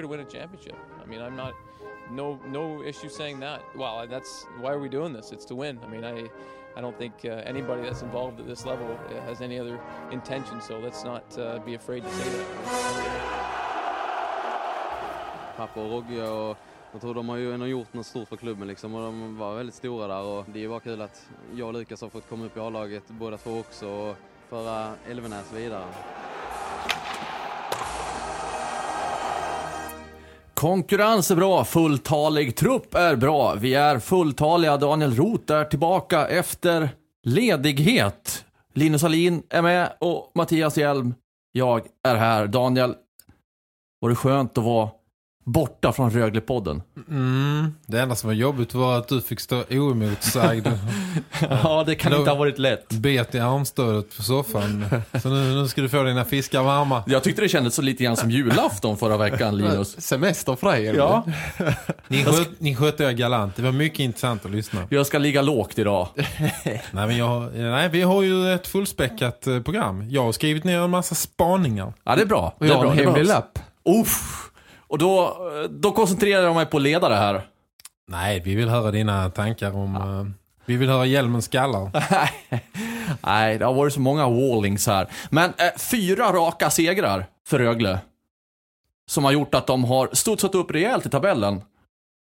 Here to win a championship. I mean, I'm not no no issue saying that. Well, that's why are we doing this? It's to win. I mean, I I don't think uh, anybody that's involved at this level uh, has any other intention. So let's not uh, be afraid to say that. Pappa och Rogge jag tror de har ju ändå gjort något stort för klubben liksom och de var väldigt stora där och det är bara kul att jag och Lukas har fått komma upp i A-laget båda två också och föra Elvenäs vidare. Konkurrens är bra, fulltalig trupp är bra. Vi är fulltaliga. Daniel Roth är tillbaka efter ledighet. Linus Alin är med och Mattias Hjelm. Jag är här. Daniel, var det skönt att vara borta från Röglepodden? Mm, det enda som var jobbigt var att du fick stå oemotsagd. ja, det kan inte ha varit lätt. Bet i armstödet på soffan. Så nu, nu ska du få dina fiskar varma. Jag tyckte det kändes så lite grann som julafton förra veckan, Linus. Semester för dig? Ja. Ni, sköt, ni skötte er galant. Det var mycket intressant att lyssna. Jag ska ligga lågt idag. nej, men jag, nej, vi har ju ett fullspäckat eh, program. Jag har skrivit ner en massa spaningar. Ja, det är bra. Och jag har det är en hemlig lapp. Uff. Och då, då koncentrerar jag mig på ledare här. Nej, vi vill höra dina tankar om... eh, vi vill höra hjälmens skallar. Nej, det har varit så många wallings här. Men eh, fyra raka segrar för Rögle. Som har gjort att de har studsat upp rejält i tabellen.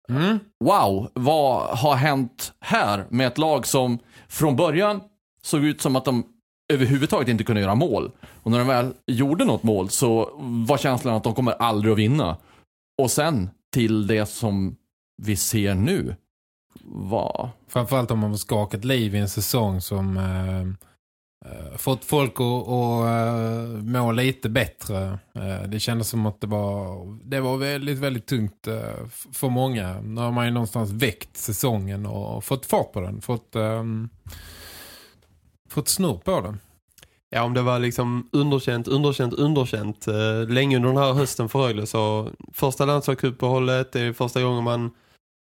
Mm. Wow, vad har hänt här med ett lag som från början såg ut som att de överhuvudtaget inte kunde göra mål. Och när de väl gjorde något mål så var känslan att de kommer aldrig att vinna. Och sen till det som vi ser nu. var... Framförallt om man har skakat liv i en säsong som eh, eh fått folk att, att eh, må lite bättre. Eh, det kändes som att det var, det var väldigt, väldigt tungt för många. Nu har man ju någonstans väckt säsongen och fått fart på den. Fått, eh, fått snurr på den. Ja, om det var liksom underkänt, underkänt, underkänt eh, länge under den här hösten för Rögle så första landslagsuppehållet, det är första gången man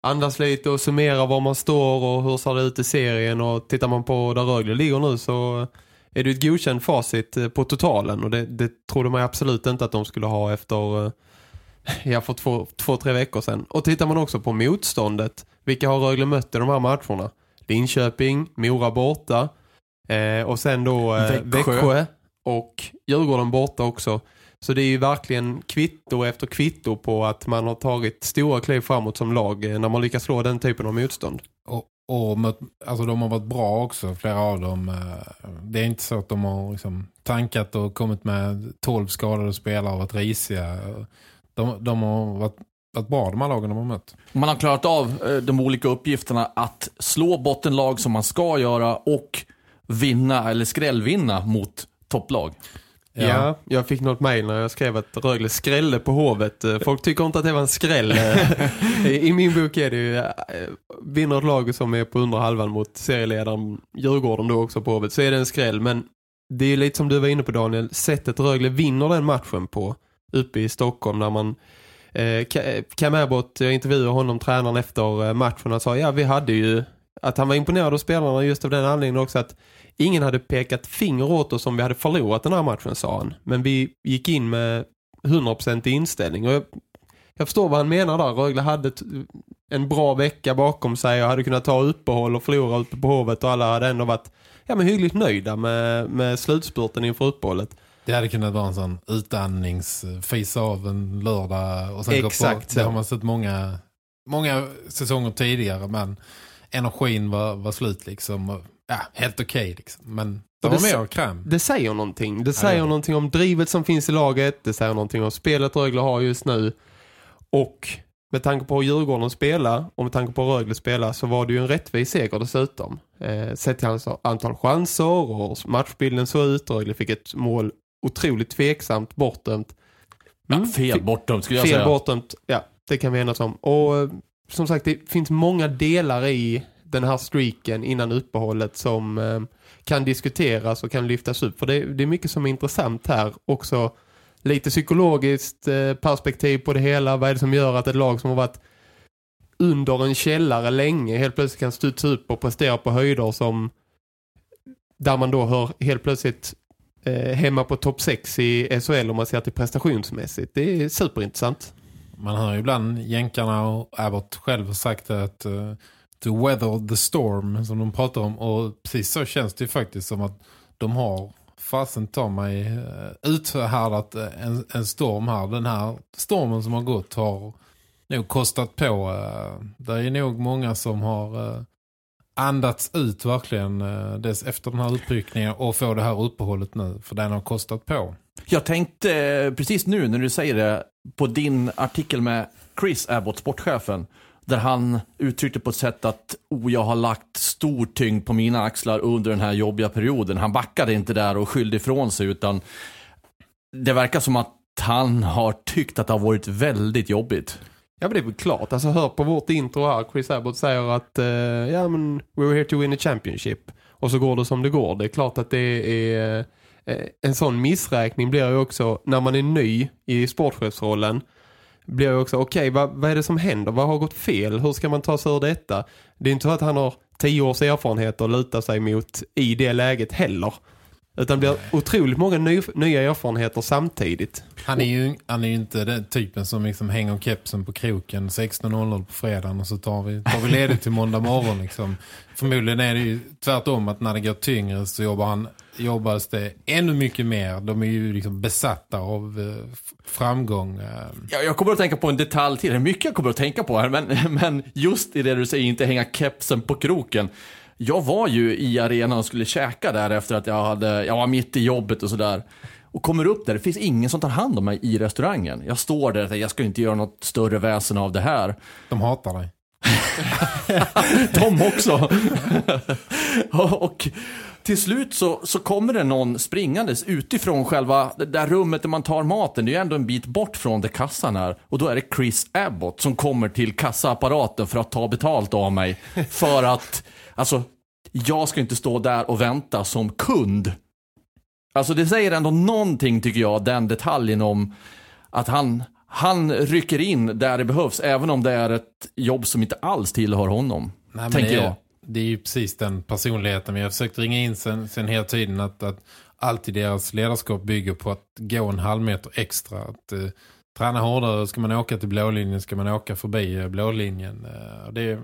andas lite och summerar var man står och hur ser det ut i serien och tittar man på där Rögle ligger nu så är det ett godkänt facit eh, på totalen och det, det trodde man ju absolut inte att de skulle ha efter eh, ja, för två, två, tre veckor sedan. Och tittar man också på motståndet, vilka har Rögle mött i de här matcherna? Linköping, Mora borta eh, och sen då eh, Växjö. Växjö och Djurgården borta också. Så det är ju verkligen kvitto efter kvitto på att man har tagit stora kliv framåt som lag eh, när man lyckas slå den typen av motstånd. Och, och mött, alltså de har varit bra också, flera av dem. Eh, Det är inte så att de har liksom tankat och kommit med 12 skadade spelare och varit risiga. De, de har varit, varit bra, de här lagen de har mött. Man har klarat av eh, de olika uppgifterna att slå bottenlag som man ska göra och vinna eller skrällvinna mot topplag. Ja. jag fick något mejl när jag skrev att Rögle skrällde på hovet. Eh, Folk tycker inte att det var en skräll. Eh, I min bok är det ju eh, vinner ett lag som är på under halvan mot serieledaren Djurgården då också på hovet så är det en skräll. Men det är lite som du var inne på Daniel, sättet Rögle vinner den matchen på uppe i Stockholm när man eh, Cam Abbott, jag intervjuade honom tränaren efter matchen och sa ja vi hade ju att han var imponerad av spelarna just av den anledningen också att ingen hade pekat finger åt oss om vi hade förlorat den här matchen sa han. Men vi gick in med 100% inställning och jag, jag förstår vad han menar där. Rögle hade en bra vecka bakom sig och hade kunnat ta uppehåll och förlora uppe på hovet och alla hade ändå varit ja, men hyggligt nöjda med, med slutspurten inför uppehållet. Det hade kunnat vara en sån utandningsfis av en lördag och sen gå Exakt på. Det har man sett många, många säsonger tidigare men energin var, var slut liksom. Ja, helt okej liksom. Men det Och var det- mer kräm. Det säger någonting. Det det säger är det. någonting om drivet som finns i laget. Det säger någonting om spelet Rögle har just nu. Och med tanke på hur Djurgården spelar och med tanke på hur Rögle spelar så var det ju en rättvis seger dessutom. Eh, sett till hans antal chanser och matchbilden såg ut. Rögle fick ett mål otroligt tveksamt bortdömt. Mm. Fel bortdömt skulle jag Fel säga. bortdömt, ja, det kan vi enas om. Och eh, som sagt, det finns många delar i den här streaken innan uppehållet som eh, kan diskuteras och kan lyftas upp. För det, det är mycket som är intressant här. Också lite psykologiskt eh, perspektiv på det hela. Vad är det som gör att ett lag som har varit under en källare länge helt plötsligt kan studsa upp och prestera på höjder som där man då hör helt plötsligt eh, hemma på topp 6 i SHL om man ser till prestationsmässigt. Det är superintressant. Man hör ju ibland jänkarna och Abbott själv sagt att uh, to weather the storm som de pratar om och precis så känns det ju faktiskt som att de har fasen ta mig uh, uthärdat eh, en, en storm här. Den här stormen som har gått har nog kostat på. Uh, det är nog många som har uh, andats ut verkligen eh, dess efter den här uppryckningen och få det här uppehållet nu. För den har kostat på. Jag tänkte eh, precis nu när du säger det på din artikel med Chris Abbott, sportchefen. Där han uttryckte på ett sätt att oh, jag har lagt stor tyngd på mina axlar under den här jobbiga perioden. Han backade inte där och skyllde ifrån sig utan det verkar som att han har tyckt att det har varit väldigt jobbigt. Ja men det är väl klart. Alltså hör på vårt intro här. Chris Abbott säger att eh, ja men we're here to win a championship. Och så går det som det går. Det är klart att det är eh, en sån missräkning blir ju också när man är ny i sportchefsrollen blir ju också okej okay, vad, vad är det som händer? Vad har gått fel? Hur ska man ta sig ur detta? Det är inte så att han har tio års erfarenhet att luta sig mot i det läget heller. Utan det blir otroligt många ny, nya erfarenheter samtidigt. Han är ju, han är ju inte den typen som liksom hänger kepsen på kroken 16.00 på fredagen och så tar vi, tar vi ledigt till måndag morgon. Liksom. Förmodligen är det ju tvärtom att när det går tyngre så jobbar han, jobbas det ännu mycket mer. De är ju liksom besatta av eh, framgång. Eh. Jag, jag kommer att tänka på en detalj till. Det är mycket jag kommer att tänka på här. Men, men just i det du säger, inte hänga kepsen på kroken. Jag var ju i arenan och skulle käka där efter att jag, hade, jag var mitt i jobbet och sådär. Och kommer upp där, det finns ingen som tar hand om mig i restaurangen. Jag står där och jag ska inte göra något större väsen av det här. De hatar dig. De också. och till slut så, så kommer det någon springandes utifrån själva det där rummet där man tar maten. Det är ju ändå en bit bort från där kassan är. Och då är det Chris Abbott som kommer till kassaapparaten för att ta betalt av mig. För att, alltså, jag ska inte stå där och vänta som kund. Alltså det säger ändå någonting tycker jag, den detaljen om att han, han rycker in där det behövs. Även om det är ett jobb som inte alls tillhör honom. Nej, tänker det, är- jag. Det är ju precis den personligheten vi har försökt ringa in sen, sen hela tiden att, att alltid deras ledarskap bygger på att gå en halv meter extra. Att eh, träna hårdare, ska man åka till blålinjen ska man åka förbi eh, blålinjen. Och det,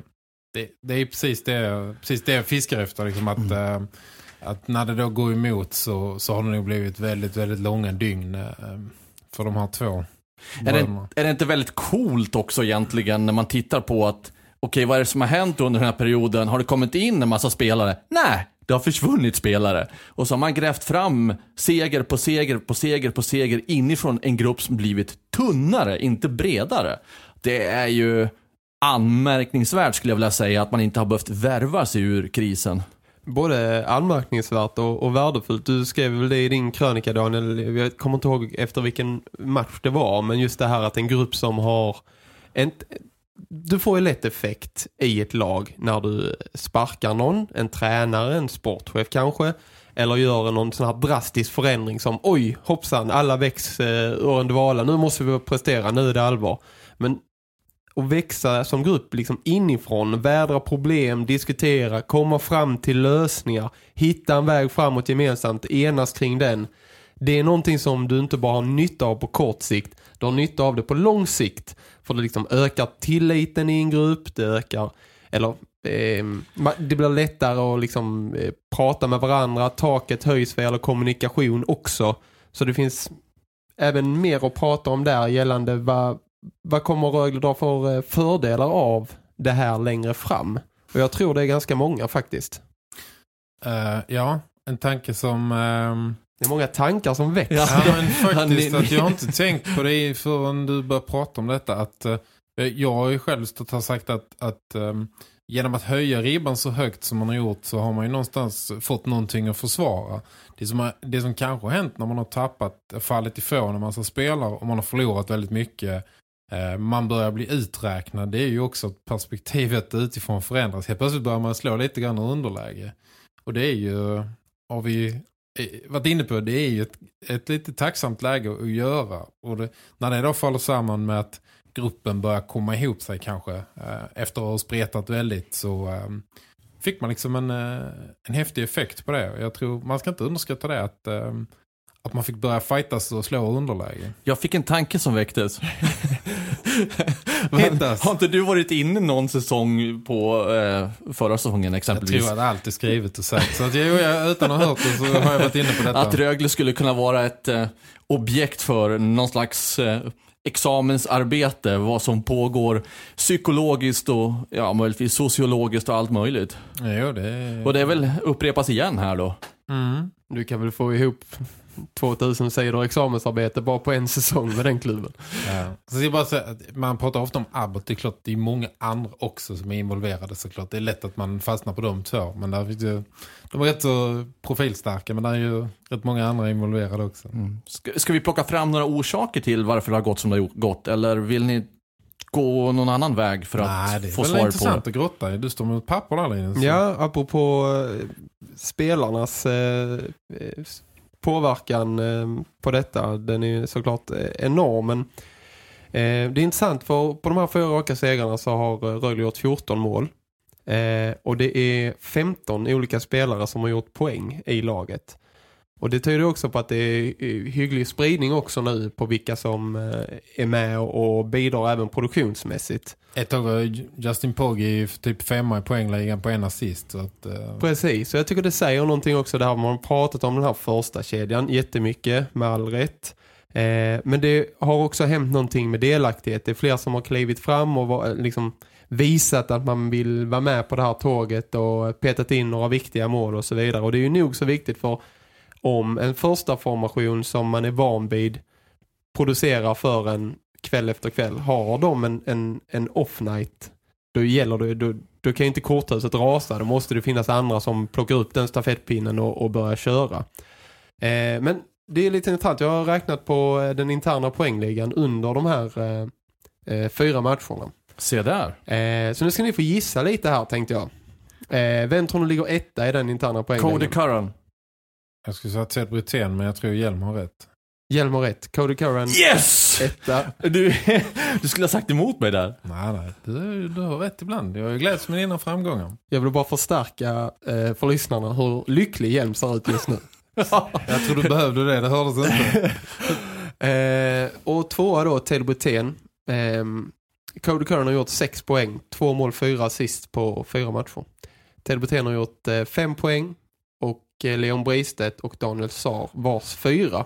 det, det är precis det, precis det jag fiskar efter. Liksom, att, Mm. eh, att när det då går emot så, så har det nog blivit väldigt, väldigt långa dygn eh, för de här två. Är det, är det inte väldigt coolt också egentligen när man tittar på att okej, vad är det som har hänt under den här perioden? Har det kommit in en massa spelare? Nej, det har försvunnit spelare. Och så har man grävt fram seger på seger på seger på seger inifrån en grupp som blivit tunnare, inte bredare. Det är ju anmärkningsvärt skulle jag vilja säga att man inte har behövt värva sig ur krisen. Både anmärkningsvärt och, och värdefullt. Du skrev väl det i din krönika Daniel. Jag kommer inte ihåg efter vilken match det var. Men just det här att en grupp som har... En, du får ju lätt effekt i ett lag när du sparkar någon. En tränare, en sportchef kanske. Eller gör någon sån här drastisk förändring som oj, hoppsan, alla väcks eh, ur en dvala. Nu måste vi prestera, nu är det allvar. Men och växa som grupp liksom inifrån, vädra problem, diskutera, komma fram till lösningar, hitta en väg framåt gemensamt, enas kring den. Det är någonting som du inte bara har nytta av på kort sikt, du har nytta av det på lång sikt. För det liksom ökar tilliten i en grupp, det ökar, eller eh, det blir lättare att liksom eh, prata med varandra, taket höjs vad gäller kommunikation också. Så det finns även mer att prata om där gällande vad, vad kommer Rögle dra för eh, fördelar av det här längre fram? Och jag tror det är ganska många faktiskt. Eh, ja, en tanke som... ehm, Det är många tankar som väcks. Ja, men faktiskt att jag har inte tänkt på det förrän du började prata om detta. Att, eh, jag har ju själv stått och sagt att, att ehm, genom att höja ribban så högt som man har gjort så har man ju någonstans fått någonting att försvara. Det som, har, det som kanske har hänt när man har tappat, fallit ifrån en massa spelare och man har förlorat väldigt mycket Eh, man börjar bli uträknad. Det är ju också att perspektivet utifrån förändras. Helt plötsligt börjar man slå lite grann ur underläge. Och det är ju, har vi eh, varit inne på, det är ju ett, ett lite tacksamt läge att göra. Och det, när det då faller samman med att gruppen börjar komma ihop sig kanske eh, efter att ha spretat väldigt så ehm, fick man liksom en, en häftig effekt på det. Jag tror man ska inte underskatta det att, ehm, att man fick börja fightas och slå underläge. Jag fick en tanke som väcktes. Hittas. Har inte du varit inne någon säsong på eh, förra säsongen Jag exempelvis? tror att allt är skrivet och sagt. Så att jag, jag, utan att ha hört det så har jag varit inne på detta. Att Rögle skulle kunna vara ett eh, objekt för någon slags eh, examensarbete, vad som pågår psykologiskt och ja, möjligtvis sociologiskt och allt möjligt. Jo, det. Och det är väl upprepas igen här då. Mm. Du kan väl få ihop 2000 sidor examensarbete bara på en säsong med den klubben. Ja. Så jag bara att man pratar ofta om Abbott. Det är klart det är många andra också som är involverade såklart. Det är lätt att man fastnar på de två. Men där finns ju, de är rätt så profilstarka men där är ju rätt många andra involverade också. Ska, ska vi plocka fram några orsaker till varför det har gått som det har gått? Eller vill ni gå någon annan väg för att Nej, det är få svar på intressant det? att grotta. Du står med papper där Linus. Ja, apropå eh, spelarnas eh, eh, påverkan eh, på detta, den är såklart eh, enorm. Men eh, det är intressant för på de här fyra raka segrarna så har Rögle gjort 14 mål. Och det är 15 olika spelare som har gjort poäng i laget. Och det tyder också på att det är eh, hygglig spridning också nu på vilka som eh, är med och bidrar även produktionsmässigt. Ett tag var Justin Pogge typ femma i poängligan på en assist. Så att, eh, Precis, och jag tycker det säger någonting också där man har pratat om den här första kedjan jättemycket med all rätt. Eh, men det har också hänt någonting med delaktighet. Det är fler som har klivit fram och var, liksom visat att man vill vara med på det här tåget och petat in några viktiga mål och så vidare. Och det är ju nog så viktigt för om en första formation som man är van vid producerar för en kväll efter kväll. Har de en, en, en off-night då gäller det, då, då kan ju inte korthuset rasa. Då måste det finnas andra som plockar upp den stafettpinnen och, och börjar köra. Eh, men det är lite intressant. Jag har räknat på eh, den interna poängligan under de här eh, eh, fyra matcherna. Se där. Eh, så nu ska ni få gissa lite här tänkte jag. Eh, vem tror ni ligger etta i den interna poängligan? Cody Curran. Jag skulle säga Ted Brithén men jag tror Hjelm har rätt. Hjelm har rätt. Cody Curran Yes! etta. Du, du skulle ha sagt emot mig där. Nej, nej. Du, du har rätt ibland. Jag gläds med dina framgångar. Jag vill bara förstärka eh, för lyssnarna hur lycklig Hjelm ser ut just nu. Jag tror du behövde det, det hördes inte. Eh, och tvåa då, Ted Brithén. Eh, Cody Curran har gjort sex poäng. Två mål, fyra assist på fyra matcher. Ted Brithén har gjort eh, fem poäng. Eh, Leon Bristedt och Daniel Saar vars fyra.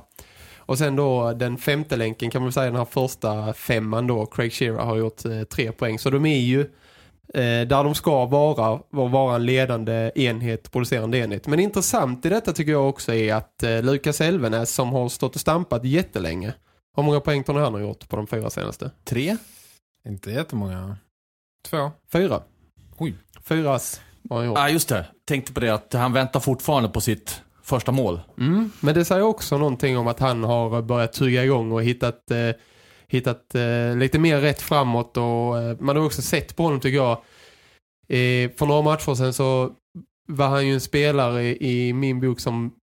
Och sen då den femte länken kan man säga den här första femman då. Craig Shearer har gjort eh, tre poäng. Så de är ju eh, där de ska vara, var- vara en ledande enhet, producerande enhet. Men intressant i detta tycker jag också är att eh, Lukas Elvenäs som har stått och stampat jättelänge. Hur många poäng tror ni han har gjort på de fyra senaste? Tre? inte jättemånga. Två. Fyra. Oj. Fyra Ja, ah, just det. Tänkte på det att han väntar fortfarande på sitt första mål. Mm. Men det säger också någonting om att han har börjat tugga igång och hittat, eh, hittat eh, lite mer rätt framåt. Och eh, man har också sett på honom tycker jag. Eh, för några matcher sedan så var han ju en spelare i, i min bok som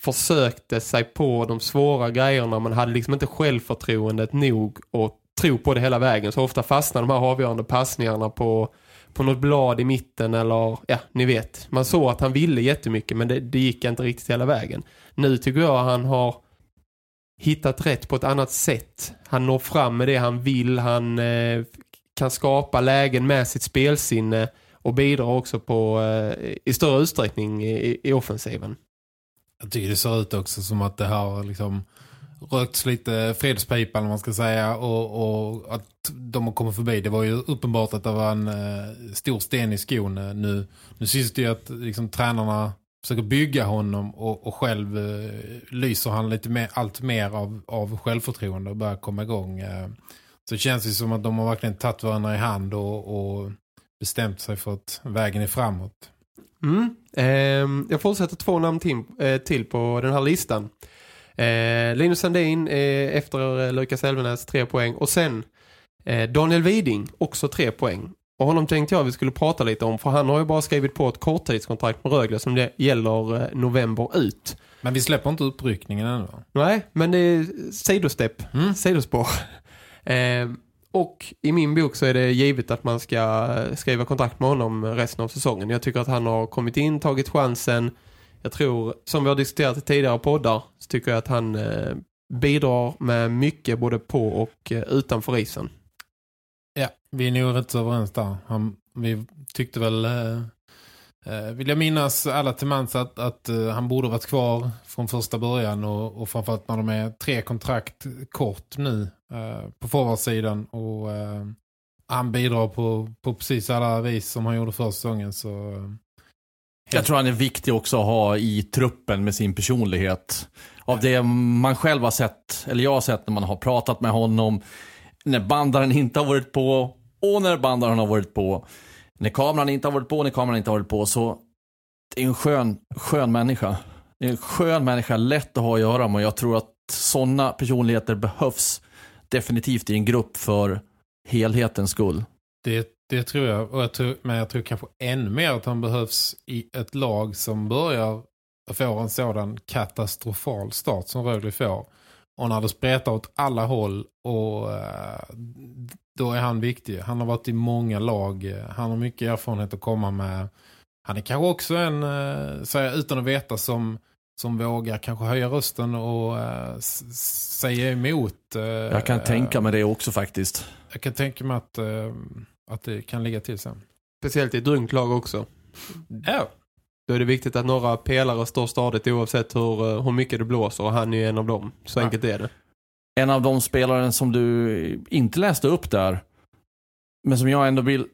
försökte sig på de svåra grejerna. Man hade liksom inte självförtroendet nog och tro på det hela vägen. Så ofta fastnar de här avgörande passningarna på, på något blad i mitten eller ja, ni vet. Man såg att han ville jättemycket men det, det gick inte riktigt hela vägen. Nu tycker jag han har hittat rätt på ett annat sätt. Han når fram med det han vill. Han eh, kan skapa lägen med sitt spelsinne och bidrar också på eh, i större utsträckning i, i offensiven. Jag tycker det ser ut också som att det här liksom rökts lite fredspipa eller man ska säga och, och att de har kommit förbi. Det var ju uppenbart att det var en eh, stor sten i skon. Eh, nu, nu syns det ju att liksom, tränarna försöker bygga honom och, och själv eh, lyser han lite mer, allt mer av, av självförtroende och börjar komma igång. Eh, så det känns ju som att de har verkligen tagit varandra i hand och, och bestämt sig för att vägen är framåt. Mm. Eh, jag fortsätter två namn till, eh, till på den här listan. Eh, Linus Sandin eh, efter eh, Lukas Elvenäs tre poäng. Och sen eh, Daniel Widing också tre poäng. Och honom tänkte jag vi skulle prata lite om. För han har ju bara skrivit på ett korttidskontrakt med Rögle som det gäller eh, november ut. Men vi släpper inte uppryckningen ännu. Nej, men det är sidostepp. Mm. Sidospår. Eh, och i min bok så är det givet att man ska skriva kontrakt med honom resten av säsongen. Jag tycker att han har kommit in, tagit chansen. Jag tror, som vi har diskuterat i tidigare poddar, så tycker jag att han eh, bidrar med mycket både på och eh, utanför isen. Ja, vi är nog rätt så överens där. Han, vi tyckte väl, eh, eh vill jag minnas alla till mans att, att eh, han borde varit kvar från första början och, och framförallt när de är tre kontrakt kort nu eh, på forwardsidan och eh, han bidrar på, på precis alla vis som han gjorde förra säsongen så eh, jag tror han är viktig också att ha i truppen med sin personlighet. Av det man själv har sett, eller jag har sett när man har pratat med honom, när bandaren inte har varit på och när bandaren har varit på. När kameran inte har varit på och när kameran inte har varit på. Så det är en skön, skön människa. Det är en skön människa, lätt att ha att göra med. och Jag tror att sådana personligheter behövs definitivt i en grupp för helhetens skull. Det, det tror jag. Och jag tror, men jag tror kanske ännu mer att han behövs i ett lag som börjar få en sådan katastrofal start som Rögle får. Och när det spretar åt alla håll och eh, då är han viktig. Han har varit i många lag. Han har mycket erfarenhet att komma med. Han är kanske också en, eh, säger utan att veta, som, som vågar kanske höja rösten och eh, säga emot. Jag kan tänka mig det också faktiskt. Jag kan tänka mig att, att det kan ligga till sen. Speciellt i ett ungt lag också. Ja. Då är det viktigt att några pelare står stadigt oavsett hur, eh, hur mycket det blåser. Och han är ju en av dem. Så Ja. enkelt är det. En av de spelare som du inte läste upp där, men som jag ändå vill,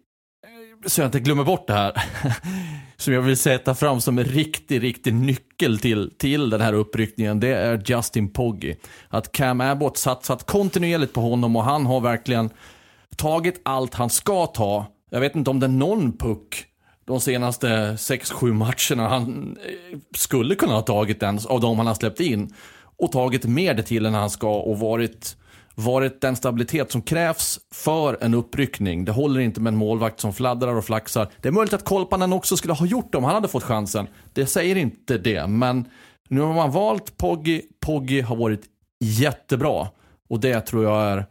så jag inte glömmer bort det här, som jag vill sätta fram som en riktig, riktig nyckel till, till den här uppryckningen, det är Justin Poggi. Att Cam Abbott satsat kontinuerligt på honom och han har verkligen tagit allt han ska ta. Jag vet inte om det är någon puck de senaste 6-7 matcherna han eh, skulle kunna ha tagit den av de han har släppt in och tagit mer det till än han ska och varit, varit den stabilitet som krävs för en uppryckning. Det håller inte med en målvakt som fladdrar och flaxar. Det är möjligt att Kolpanen också skulle ha gjort det om han hade fått chansen. Det säger inte det, men nu har man valt Poggi. Poggi har varit jättebra och det tror jag är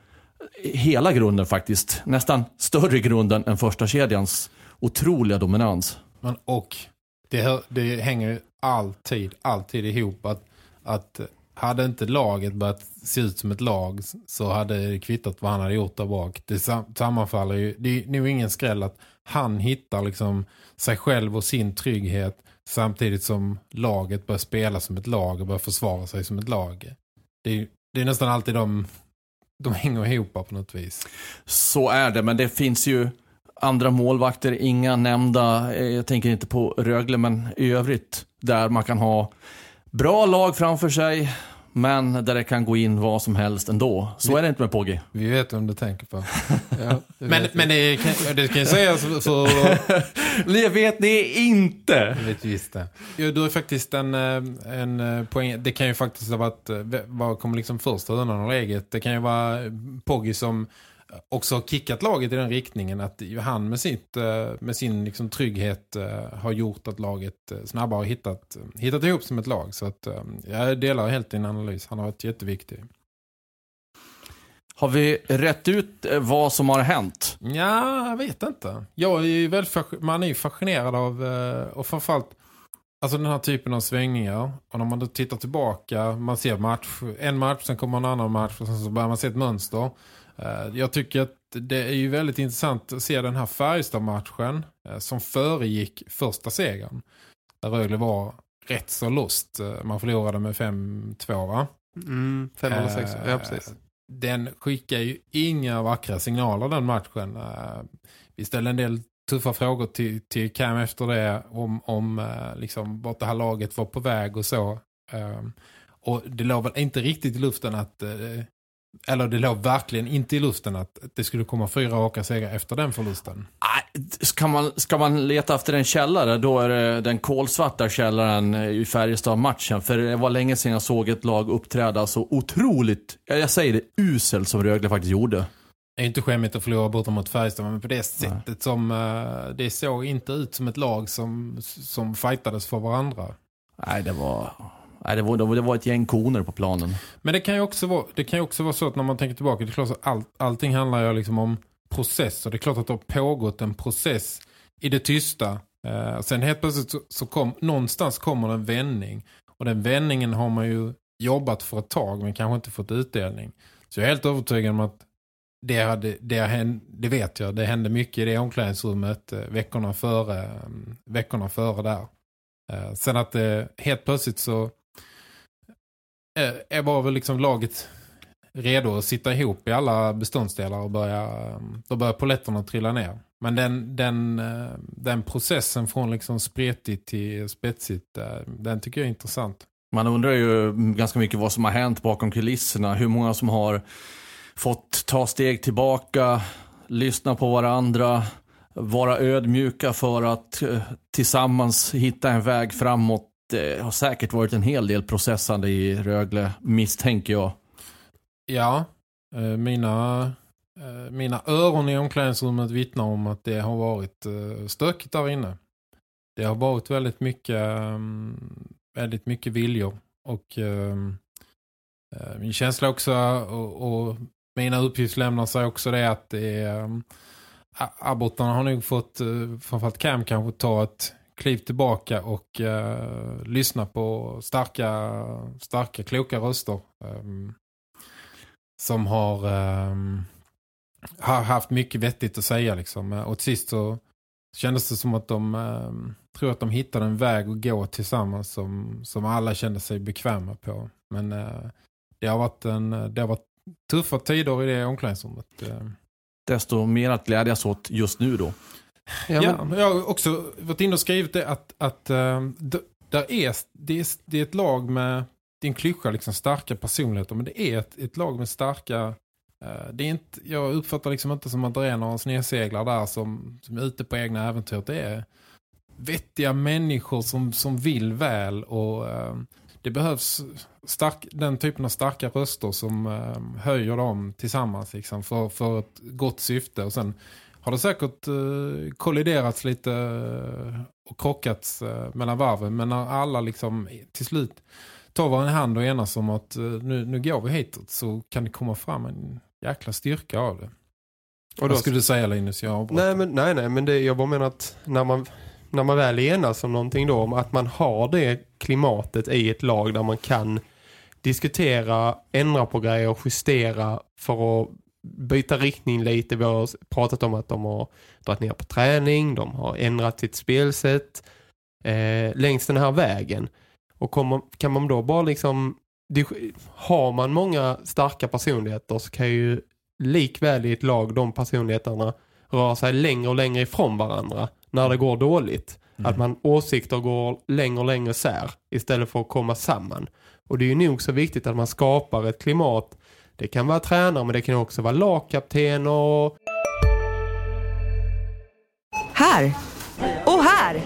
hela grunden faktiskt. Nästan större grunden än första kedjans otroliga dominans. Men, och det, det hänger ju alltid, alltid ihop att, att hade inte laget börjat se ut som ett lag så hade det kvittat vad han hade gjort där bak. Det sammanfaller ju, det är nog ingen skräll att han hittar liksom sig själv och sin trygghet samtidigt som laget börjar spela som ett lag och börjar försvara sig som ett lag. Det är, det är nästan alltid de, de hänger ihop på något vis. Så är det, men det finns ju andra målvakter, inga nämnda. Eh, jag tänker inte på Rögle, men i övrigt där man kan ha bra lag framför sig, men där det kan gå in vad som helst ändå. Så är det inte med Poggi. Vi vet vem du tänker på. Ja, Men, vet men det kan, det kan ju sägas för Det vet ni inte! Jag vet visst det. Jo, du har faktiskt en, eh, en eh, poäng. Det kan ju faktiskt ha varit eh, vad kommer liksom först hönan och läget. Det kan ju vara Poggi som också har kickat laget i den riktningen att han med, sitt, eh, med sin liksom trygghet eh, har gjort att laget eh, snabbare har hittat, hittat ihop som ett lag. Så att, jag delar helt din analys. Han har varit jätteviktig. Har vi rätt ut vad som har hänt? Ja, jag vet inte. Jag är ju väldigt fasc- man är ju fascinerad av och framförallt alltså den här typen av svängningar. Och när man då tittar tillbaka, man ser match, en match, sen kommer en annan match och sen så börjar man se ett mönster. Eh, Jag tycker att det är ju väldigt intressant att se den här Färjestad-matchen eh, som föregick första segern. Där Rögle var rätt så lost. Eh, Man förlorade med 5-2 va? Mm, fem eller sex. Ja, precis. Den skickar ju inga vackra signaler den matchen. Vi ställde en del tuffa frågor till, till Cam efter det om, om liksom, vart det här laget var på väg och så. Och det låg väl inte riktigt i luften att eller det låg verkligen inte i luften att det skulle komma fyra raka segrar efter den förlusten. Nej, Ska man, ska man leta efter en källare, då är det den kolsvarta källaren i Färjestad-matchen. För det var länge sedan jag såg ett lag uppträda så otroligt, jag säger det, usel som Rögle faktiskt gjorde. Det är inte skämmigt att förlora borta mot Färjestad, men på det sättet som eh, det såg inte ut som ett lag som, som fightades för varandra. Nej, det var, nej, det var, det var ett gäng koner på planen. Men det kan ju också vara, det kan ju också vara så att när man tänker tillbaka, det är klart att all, allting handlar ju liksom om process. Och det är klart att det har pågått en process i det tysta. Eh, sen helt plötsligt så, så kom, någonstans kommer en vändning. Och den vändningen har man ju jobbat för ett tag men kanske inte fått utdelning. Så jag är helt övertygad om att det, hade, det, hände, det vet jag, det hände mycket i det omklädningsrummet eh, veckorna före, mm, veckorna före där. Eh, sen att det helt plötsligt så eh, är var väl liksom laget redo att sitta ihop i alla beståndsdelar och börja, ehm, då börjar poletterna trilla ner. Men den, den, eh, den processen från liksom spretigt till spetsigt, eh, den tycker jag är intressant. Man undrar ju ganska mycket vad som har hänt bakom kulisserna. Hur många som har fått ta steg tillbaka, lyssna på varandra, vara ödmjuka för att eh, tillsammans hitta en väg framåt. Det eh, har säkert varit en hel del processande i Rögle, misstänker jag. Ja, eh, mina, eh, mina öron i omklädningsrummet vittnar om att det har varit stökigt där inne. Det har varit väldigt mycket, mm, väldigt mycket viljor. Och ehm, min känsla också och, och mina uppgiftslämnare säger också det att det är, mm, Abbotarna har nog fått, framförallt Cam kanske ta ett kliv tillbaka och uh, lyssna på starka, starka kloka röster. Um, som har, ehm, um, har haft mycket vettigt att säga. Liksom. Eh, och till sist så kändes det som att de um, tror att de hittade en väg att gå tillsammans som, som alla kände sig bekväma på. Men uh, det, har varit en, det har varit tuffa tider i det omklädningsrummet. Uh. Desto mer att glädjas åt just nu då. Ja, ja jag har också varit inne och skrivit det att, att uh, där är, det, är, det är ett lag med det är en klyscha liksom starka personligheter men det är ett, ett lag med starka uh, det är inte, jag uppfattar liksom inte som att det är några snedseglar där som, som är ute på egna äventyr. Det är vettiga människor som, som vill väl och uh, det behövs stark, den typen av starka röster som uh, höjer dem tillsammans liksom, för, för ett gott syfte och sen har det säkert uh, kolliderats lite uh, och krockats uh, mellan varven men när alla liksom till slut tar varandra hand och enas om att nu, nu går vi hitåt så kan det komma fram en jäkla styrka av det. Och då, Vad skulle du säga Linus? Jag nej, men, nej, nej, men det, jag bara menar att när man, när man väl enas om någonting då, om att man har det klimatet i ett lag där man kan diskutera, ändra på grejer och justera för att byta riktning lite. Vi har pratat om att de har dragit ner på träning, de har ändrat sitt spelsätt eh, längs den här vägen. Och kommer, kan man då bara liksom det, har man många starka personligheter så kan ju likväl i ett lag de personligheterna röra sig längre och längre ifrån varandra när det går dåligt. Mm. Att man åsikter går längre och längre sär istället för att komma samman. Och det är ju nog så viktigt att man skapar ett klimat. Det kan vara tränare men det kan också vara lagkapten och... Här! Och här!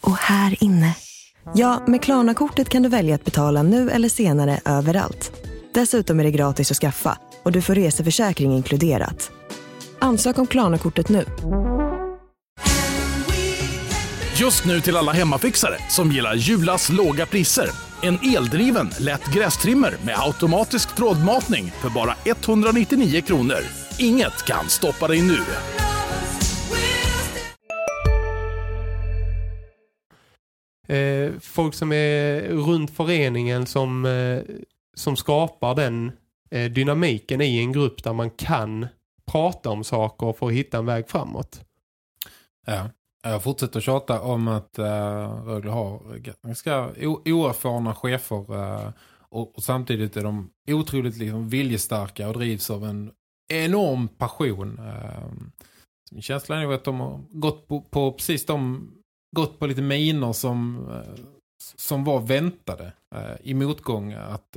Och här inne. Ja, med Klarna-kortet kan du välja att betala nu eller senare överallt. Dessutom är det gratis att skaffa och du får reseförsäkring inkluderat. Ansök om Klarna-kortet nu. Just nu till alla hemmafixare som gillar Julas låga priser. En eldriven, lätt grästrimmer med automatisk trådmatning för bara 199 kronor. Inget kan stoppa dig nu. eh, folk som är runt föreningen som, eh, som skapar den eh, dynamiken i en grupp där man kan prata om saker för att hitta en väg framåt. Ja, Eh, jag fortsätter tjata om att äh, Rögle har ganska oerfarna chefer äh, och, och, samtidigt är de otroligt liksom, viljestarka och drivs av en enorm passion. Äh, min känsla är att de har gått på, på precis de gått på lite miner som, äh, som var väntade i motgång. Att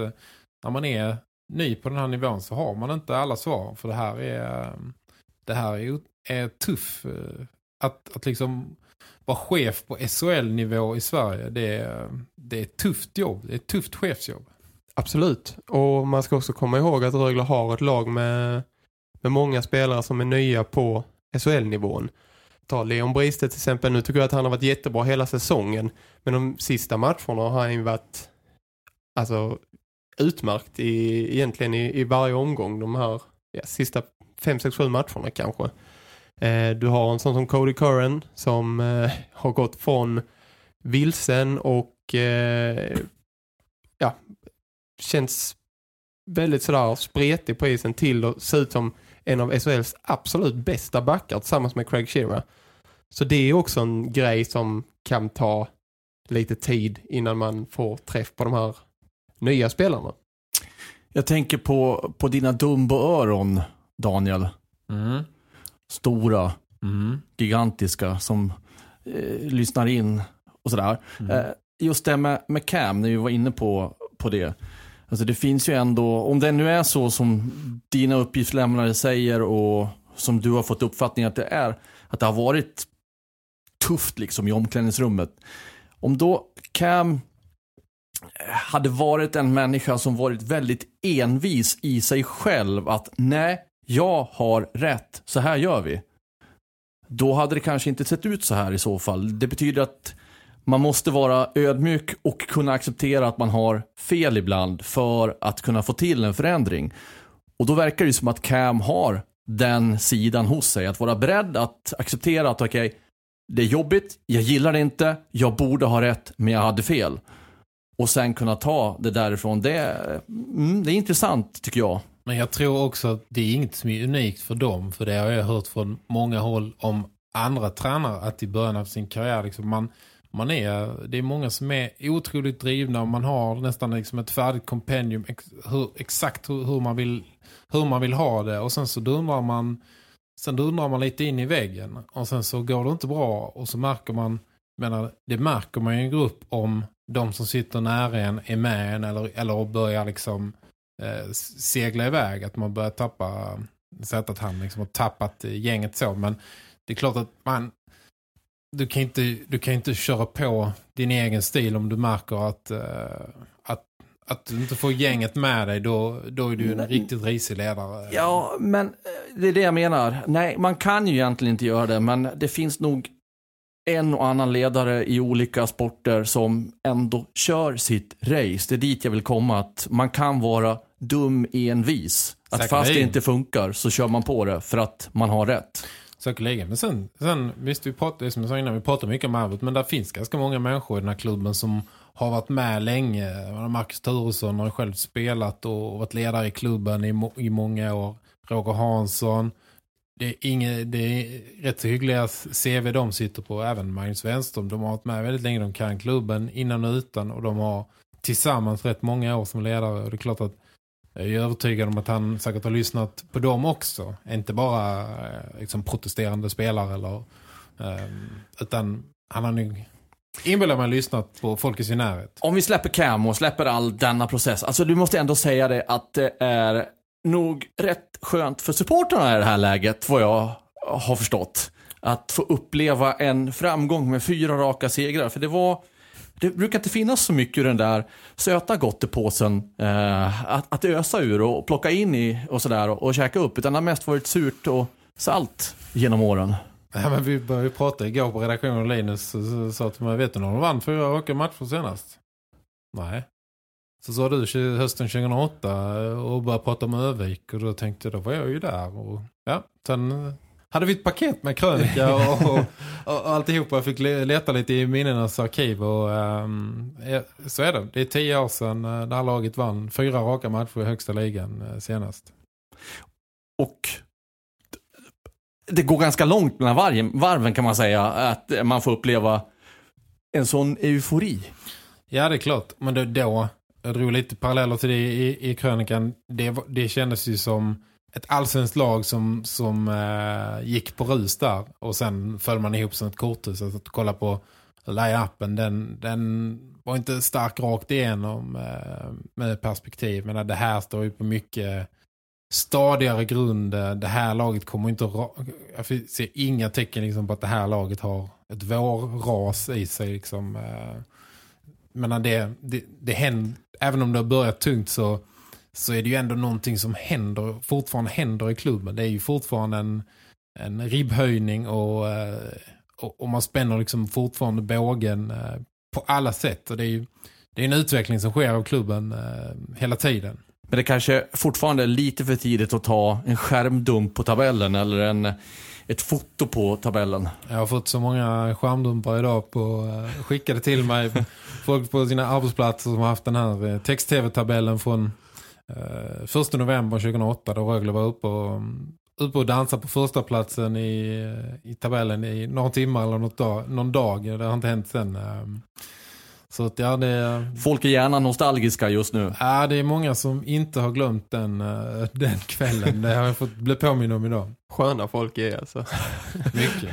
när man är ny på den här nivån så har man inte alla svar. För det här är, eh, det här är, är tuff. Att, att liksom vara chef på SHL-nivå i Sverige, det är, det är ett tufft jobb. Det är ett tufft chefsjobb. Absolut. Och man ska också komma ihåg att Rögle har ett lag med, med många spelare som är nya på SHL-nivån. Ta Leon Bristet till exempel. Nu tycker jag att han har varit jättebra hela säsongen. Men de sista matcherna har han ju varit alltså, utmärkt i, egentligen i, i varje omgång. De här ja, sista 5-6-7 matcherna kanske. Eh, du har en sån som Cody Curran som eh, har gått från vilsen och eh, ja, känns väldigt sådär spretig på isen till att se ut som en av SHLs absolut bästa backar tillsammans med Craig Shearer. Så det är också en grej som kan ta lite tid innan man får träff på de här nya spelarna. Jag tänker på, på dina Dumbo-öron, Daniel. Mm. Stora, Mm. gigantiska, som eh, lyssnar in och sådär. Eh, just det med, med Cam, när vi var inne på, på det. Alltså det finns ju ändå, om det nu är så som dina uppgiftslämnare säger och som du har fått uppfattning att det är, att det har varit tufft liksom i omklädningsrummet. Om då Cam hade varit en människa som varit väldigt envis i sig själv att nej, jag har rätt, så här gör vi. Då hade det kanske inte sett ut så här i så fall. Det betyder att man måste vara ödmjuk och kunna acceptera att man har fel ibland för att kunna få till en förändring. Och då verkar det som att Cam har den sidan hos sig. Att vara beredd att acceptera att okej, det är jobbigt, jag gillar det inte, jag borde ha rätt, men jag hade fel. Och sen kunna ta det därifrån. Det, mm, det är intressant tycker jag. Men jag tror också att det är inget som är unikt för dem. För det har jag hört från många håll om andra tränare. Att i början av sin karriär, liksom man, man är, det är många som är otroligt drivna. Och man har nästan liksom ett färdigt kompendium. Ex, hur, exakt hur, hur, man vill, hur man vill ha det. Och sen så dundrar man, sen dundrar man lite in i väggen. Och sen så går det inte bra. Och så märker man, menar, det märker man i en grupp om de som sitter nära en är med en. Eller, eller börjar liksom eh, segla iväg. Att man börjar tappa sett att han liksom har tappat gänget så. Men det är klart att man du kan inte, du kan inte köra på din egen stil om du märker att, eh, att, att du inte får gänget med dig. Då, då är du en Nej. riktigt risig ledare. Ja, men eh, det är det jag menar. Nej, man kan ju egentligen inte göra det, men det finns nog en och annan ledare i olika sporter som ändå kör sitt race. Det är dit jag vill komma, att man kan vara dum i en vis. Att fast det Säkerligen. inte funkar så kör man på det för att man har rätt. Säkerligen. Men sen, sen visst, vi pratar, som jag sa innan, vi pratar mycket om arvet, men det finns ganska många människor i den här klubben som har varit med länge. Marcus Turesson har själv spelat och varit ledare i klubben i, må, i många år. Roger Hansson. Det är, inga, det är rätt så hyggliga CV de sitter på. Även Magnus Wenström. De har varit med väldigt länge. De kan klubben innan och utan. Och de har tillsammans rätt många år som ledare. Och det är klart att jag är övertygad om att han säkert har lyssnat på dem också. Inte bara eh, liksom protesterande spelare eller ehm, utan han har nog inbillar mig lyssnat på folk i sin närhet. Om vi släpper Cam och släpper all denna process. Alltså du måste ändå säga det att det är nog rätt skönt för supporterna i det här läget, vad jag har förstått. Att få uppleva en framgång med fyra raka segrar. För det var, det brukar inte finnas så mycket ur den där söta gottepåsen eh, att, att ösa ur och plocka in i och sådär och, och käka upp. Utan det har mest varit surt och salt genom åren. Ja, men vi började ju prata igår på redaktionen och Linus eh, sa till mig, vet du när de vann fyra raka matcher senast? Nej. Så sa du hösten 2008 och började prata om Övik och då tänkte jag, då var jag ju där. Och, ja, sen hade vi ett paket med krönika och, och, och, och alltihopa. Jag fick le- leta lite i minnenas arkiv och ja, så är det. Det är tio år sedan eh, det här laget vann fyra raka matcher i högsta ligan eh, senast. Och det går ganska långt mellan varje, varven kan man säga. Att man får uppleva en sån eufori. Ja, det är klart. Men då, jag drog lite paralleller till det i, i krönikan. Det, det kändes ju som ett allsvenskt lag som, som eh, gick på rus där. Och sen föll man ihop som ett korthus. Alltså, att kolla på line-upen, den, den var inte stark rakt igenom eh, med perspektiv. Men det här står ju på mycket stadigare grund. Det här laget kommer inte att... Jag ser inga tecken liksom på att det här laget har ett vårras i sig. Liksom. eh. Men det, det, det händer, även om det har börjat tungt så, så är det ju ändå någonting som händer, fortfarande händer i klubben. Det är ju fortfarande en, en ribbhöjning och, eh, och, och man spänner liksom fortfarande bågen eh, på alla sätt. Och det är ju det är en utveckling som sker av klubben eh, hela tiden. Men det kanske fortfarande är lite för tidigt att ta en skärmdump på tabellen eller en, ett foto på tabellen. Jag har fått så många skärmdumpar idag på eh, skickade till mig folk på sina arbetsplatser som har haft den här eh, text-tv-tabellen från eh, 1 november 2008 då Rögle var uppe och, mm, uppe och dansade på första platsen i, eh, i tabellen i några timmar eller något dag, någon dag. Det har inte hänt sen. eh. Så att ja, det, Folk är gärna nostalgiska just nu. ja, det är många som inte har glömt den, eh, den kvällen. Det har jag fått bli påminn om idag. Sköna folk är alltså. Mycket.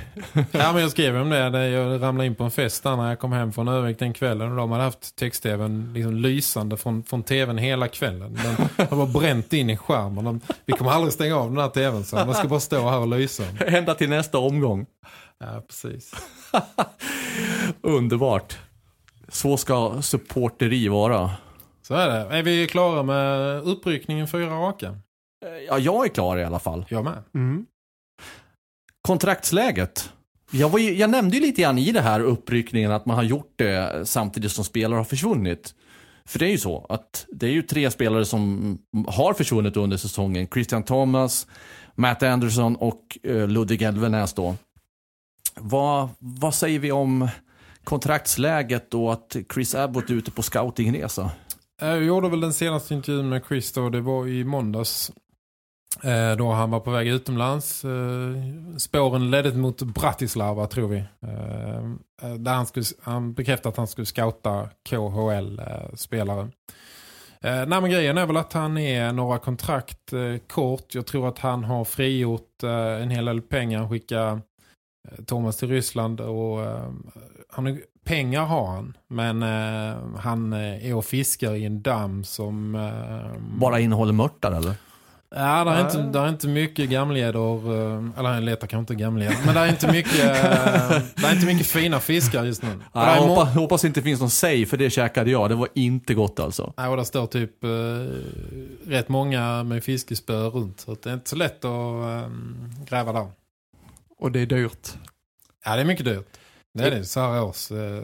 Ja, men jag skrev om det. Jag ramlade in på en fest där när jag kom hem från Övik den kvällen. Och de hade haft text-tvn liksom lysande från, från tvn hela kvällen. De, de var bränt in i skärmen. De, vi kommer aldrig stänga av den här tvn. Så man ska bara stå här och lysa. Ända till nästa omgång. Ja, precis. Underbart. Så ska supporteri vara. Så är det. Är vi klara med uppryckningen fyra raka? Ja, jag är klar i alla fall. Jag med. Mm. Kontraktsläget. Jag, var ju, jag nämnde ju lite grann i det här uppryckningen att man har gjort det samtidigt som spelare har försvunnit. För det är ju så att det är ju tre spelare som har försvunnit under säsongen. Christian Thomas, Matt Anderson och eh, Ludvig Elvenäs då. Vad, vad säger vi om kontraktsläget och att Chris Abbott är ute på scoutingresa? Eh, jag gjorde väl den senaste intervjun med Chris då, det var i måndags. Eh, då han var på väg utomlands. Eh, spåren ledde mot Bratislava tror vi. Där han, skulle, han bekräftade att han skulle scouta KHL-spelare. Nej men grejen är väl att han är några kontrakt kort. Jag tror att han har frigjort en hel del pengar. Skicka skickar Thomas till Ryssland och han, är- pengar har han. Men eh, han eh, är och fiskar i en damm som... Eh, Bara innehåller mörtar eller? Ja, det är, inte, det är inte mycket gamlegäddor, eh, eller han letar kanske inte gamlegäddor, men det är inte mycket, eh, det är inte mycket fina fiskar just nu. Är jag hoppas, hoppas inte det finns någon säg för det käkade jag. Det var inte gott alltså. Nej, och det står typ eh, rätt många med fiskespö runt. Så det är inte så lätt att eh, gräva där. Och det är dyrt. Ja, det är mycket dyrt. Det är det, så här års. Eh,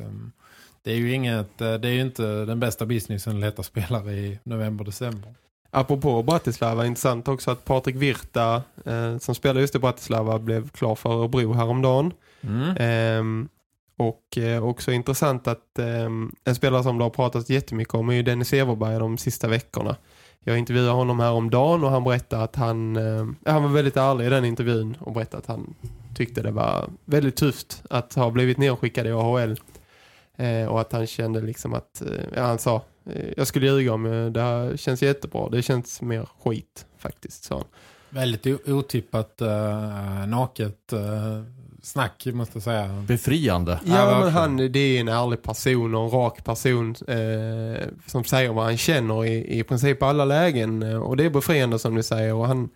det är ju inget, eh, det är ju inte den bästa businessen att leta spelare i november, december. Apropå Bratislava, intressant också att Patrik Virta eh, som spelar just i Bratislava blev klar för Örebro häromdagen. Mm. Ehm, och eh, också intressant att ehm, en spelare som det har pratat jättemycket om är ju Dennis Everberg de sista veckorna. Jag intervjuade honom här om dagen och han berättade att han, eh, han var väldigt ärlig i den intervjun och berättade att han tyckte det var väldigt tufft att ha blivit nedskickad i AHL. Eh, och att han kände liksom att, eh, ja, han sa, eh, jag skulle ljuga om eh, det här känns jättebra. Det känns mer skit faktiskt, sa han. Väldigt otippat uh, naket uh, snack måste jag säga. Befriande. Ja, men han det är en ärlig person och en rak person eh, som säger vad han känner i, i princip alla lägen. Och det är befriande som du säger. Och han,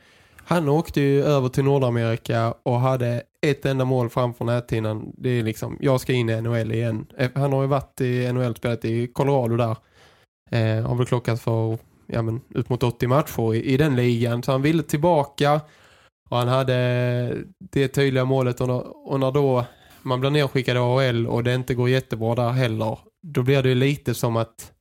han åkte ju över till Nordamerika och hade ett enda mål framför näthinnan. Det är liksom, jag ska in i NHL igen. Han har ju varit i NHL spelat i Colorado där. Eh, har väl klockat för ja, men, upp mot 80 matcher i, i den ligan. Så han ville tillbaka. Och han hade det tydliga målet och när, och när då man blir nedskickad i AHL och det inte går jättebra där heller. Då blir det ju lite som att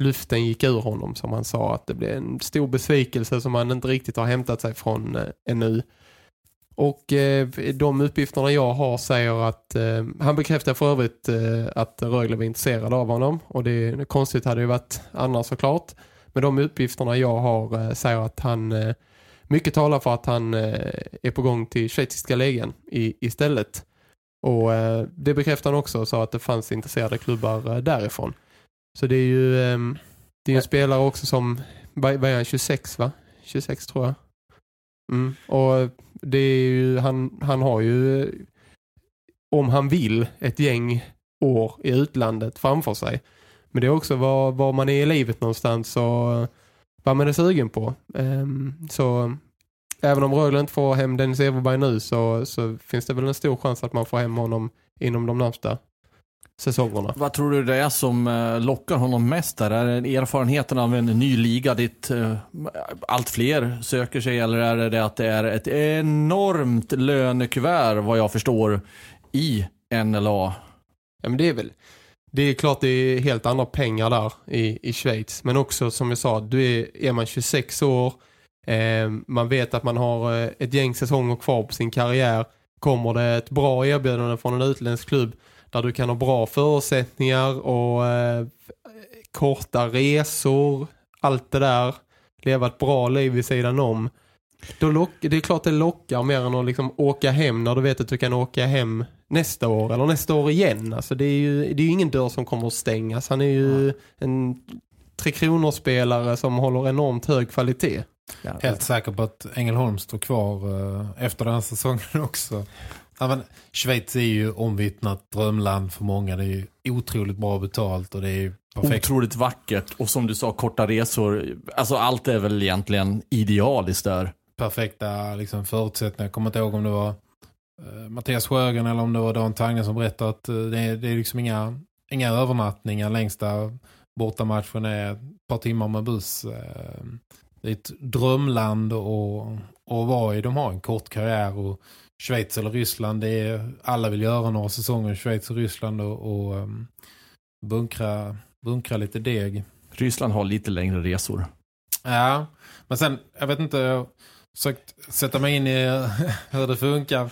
luften gick ur honom som han sa. Att det blev en stor besvikelse som han inte riktigt har hämtat sig från eh, ännu. Och eh, de uppgifterna jag har säger att eh, han bekräftar för övrigt eh, att Rögle var intresserad av honom. Och det, konstigt hade ju varit annars såklart. Men de uppgifterna jag har eh, säger att han eh, mycket talar för att han eh, är på gång till schweiziska ligan i, istället. Och det bekräftar han också och sa att det fanns intresserade klubbar därifrån. Så det är ju ehm, det är en spelare också som, vad är han, 26 va? 26 tror jag. Mm. Och det är ju, han, han har ju, om han vill, ett gäng år i utlandet framför sig. Men det är också vad, vad man är i livet någonstans och vad man är sugen på. Ehm, så även om Rögle inte får hem Dennis Everberg nu så, så finns det väl en stor chans att man får hem honom inom de närmsta säsongerna. Vad tror du det är som eh, lockar honom mest där? Är det erfarenheten av en ny liga dit eh, allt fler söker sig eller är det att det är ett enormt lönekuvert vad jag förstår i NLA? Ja men det är väl det är klart det är helt andra pengar där i, i Schweiz. Men också som jag sa, du är, är man 26 år, eh, man vet att man har eh, ett gäng säsonger kvar på sin karriär. Kommer det ett bra erbjudande från en utländsk klubb där du kan ha bra förutsättningar och eh, korta resor, allt det där. Leva ett bra liv vid sidan om. Då lock, det är klart det lockar mer än att liksom åka hem när du vet att du kan åka hem nästa år eller nästa år igen. Alltså det är ju, det är ju ingen dörr som kommer att stängas. Han är ju en tre kronor spelare som håller enormt hög kvalitet. Helt säker på att Ängelholm står kvar uh, efter den här säsongen också. Ja, men Schweiz är ju omvittnat drömland för många. Det är ju otroligt bra betalt och det är perfekt. Otroligt vackert och som du sa, korta resor. Alltså allt är väl egentligen idealiskt där. Perfekta liksom, förutsättningar. Jag kommer inte ihåg om det var uh, Mattias Sjögren eller om det var Dan Tangen som berättade att uh, det, är, det är liksom inga, inga övernattningar. Längsta bortamatchen är ett par timmar med buss. Uh, det är ett drömland att vara i. De har en kort karriär och Schweiz eller Ryssland. Det är, alla vill göra några säsonger i Schweiz och Ryssland och, och um, bunkra, bunkra lite deg. Ryssland har lite längre resor. Ja, men sen, jag vet inte, jag har försökt sätta mig in i hur det funkar.